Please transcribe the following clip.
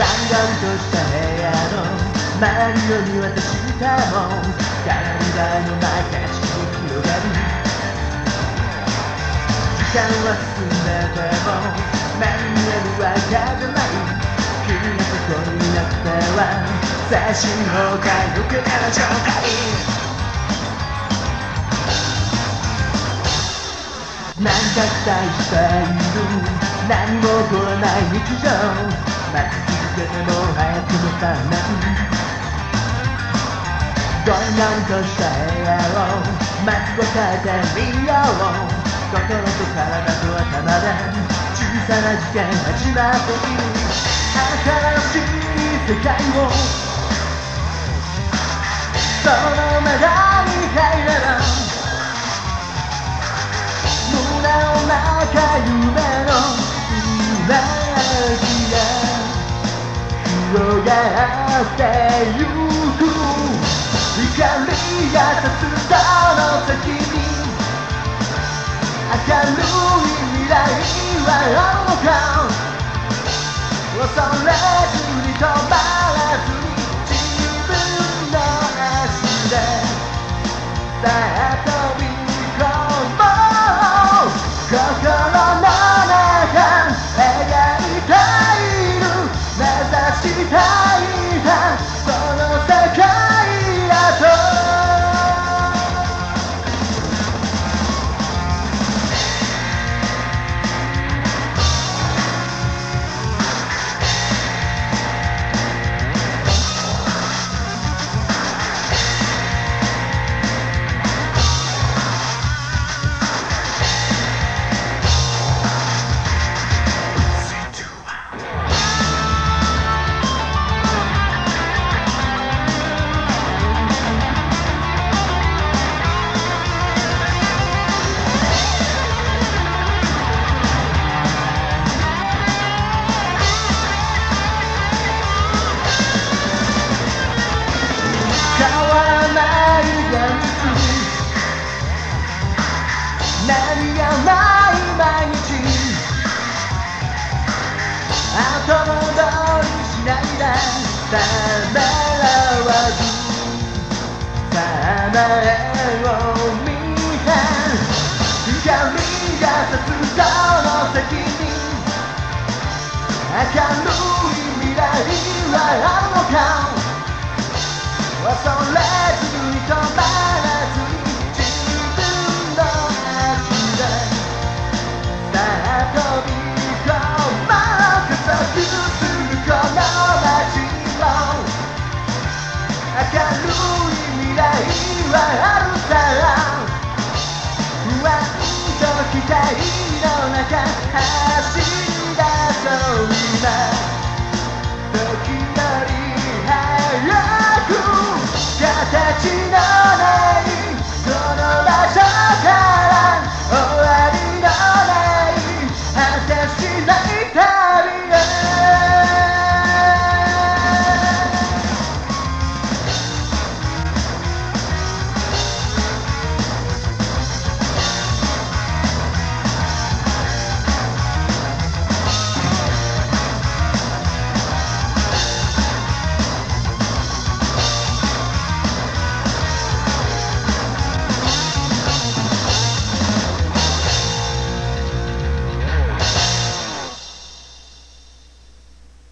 した部屋の周りを見渡したもん鏡台の中地に広がる時間は進んでても何にるわけじゃない君がそこになっては最新崩壊よくなる状態なんか期待している。何も起こらない日常。待ち続けても早くも3年どんよりとした部屋を待ち答えてみよう心と体と頭で小さな事件始まっている新しい世界を。そのままってゆく光が差すその先に明るい未来はあるのか恐れずに止まらずに自分の足で何がない毎日後戻りしない。でためらわずたまえを見て光が差すその先に明るい未来はあるのか 나